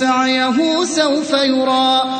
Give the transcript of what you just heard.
سعيه سوف يرى.